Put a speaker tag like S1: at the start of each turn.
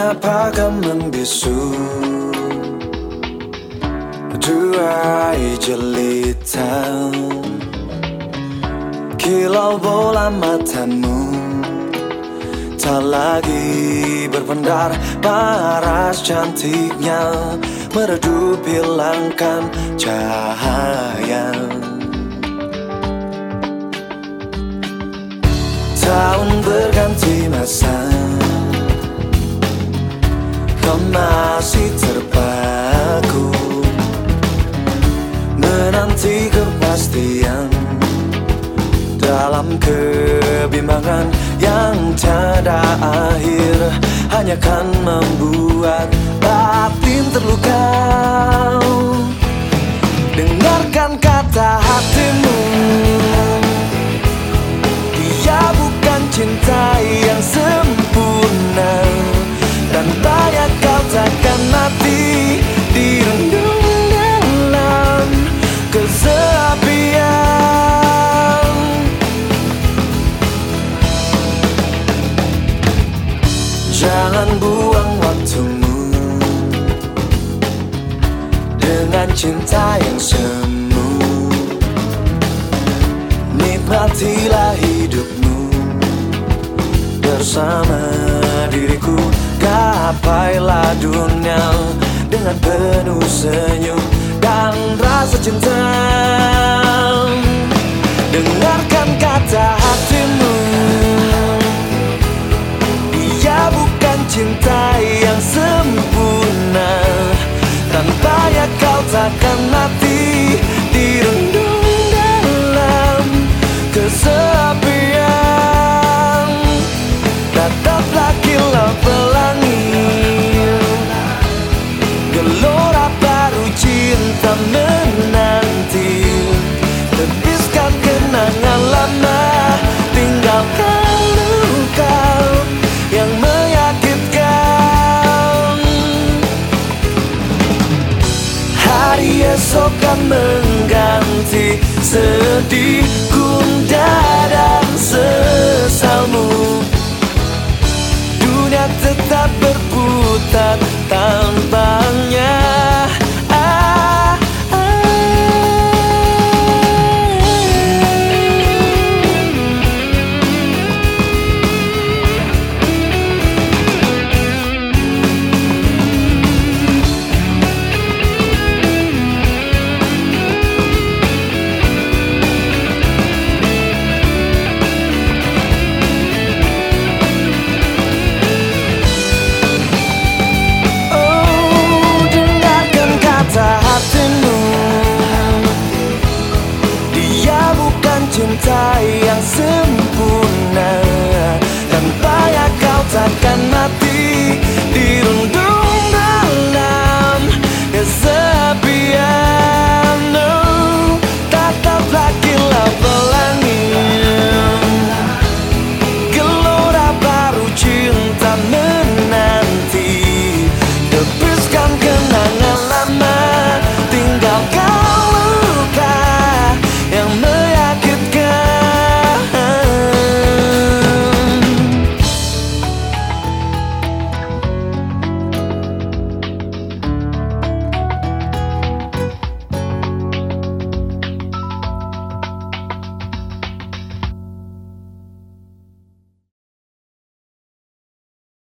S1: Mengapa membisu? Duai jelita. Kilau bola matamu. Tak lagi berpendar paras cantiknya. Meredup hilangkan cahaya kebimbangan yang tiada akhir Hanya kan membuat batin terluka Jangan buang waktumu Dengan cinta yang semu. Nikmatilah hidupmu Bersama diriku. Gapailah dunia Dengan penuh senyum Dan rasa cinta esok kan mengganti sedih